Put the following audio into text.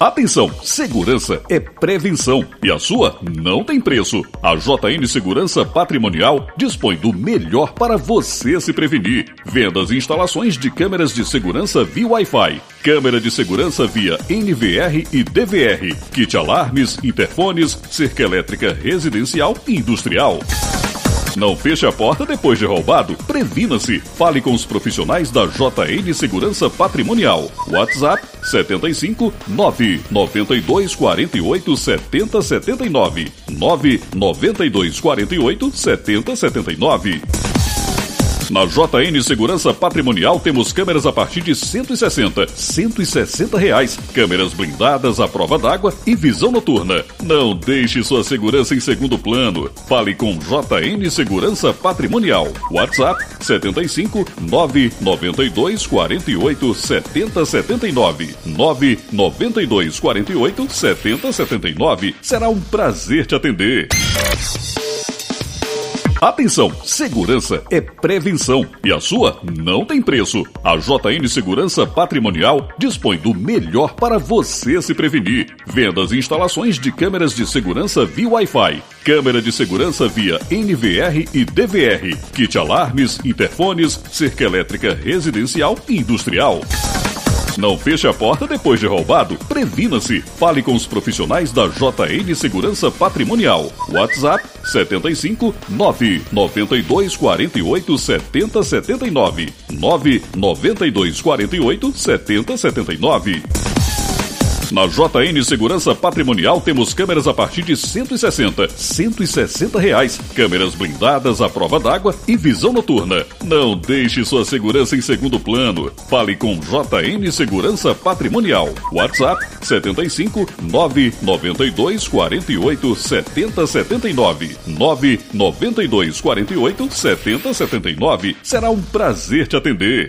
Atenção, segurança é prevenção e a sua não tem preço. A JN Segurança Patrimonial dispõe do melhor para você se prevenir. Vendas e instalações de câmeras de segurança via Wi-Fi, câmera de segurança via NVR e DVR, kit alarmes, interfones, cerca elétrica residencial e industrial. Não feche a porta depois de roubado. Previna-se. Fale com os profissionais da JN Segurança Patrimonial. WhatsApp 75 992 48 70 79 992 48 70 79. Na JN Segurança Patrimonial temos câmeras a partir de 160, 160 reais. Câmeras blindadas à prova d'água e visão noturna. Não deixe sua segurança em segundo plano. Fale com JN Segurança Patrimonial. WhatsApp 75 992 48 70 79 992 48 70 79. Será um prazer te atender. Atenção, segurança é prevenção e a sua não tem preço. A JN Segurança Patrimonial dispõe do melhor para você se prevenir. Vendas e instalações de câmeras de segurança via Wi-Fi, câmera de segurança via NVR e DVR, kit alarmes, interfones, cerca elétrica residencial e industrial. Não feche a porta depois de roubado. Previna-se. Fale com os profissionais da JN Segurança Patrimonial. WhatsApp 75 992 48 70 79 992 48 70 79. Na JN Segurança Patrimonial temos câmeras a partir de 160, 160 reais. Câmeras blindadas à prova d'água e visão noturna. Não deixe sua segurança em segundo plano. Fale com JN Segurança Patrimonial. WhatsApp 75 992 48 70 79 992 48 70 79. Será um prazer te atender.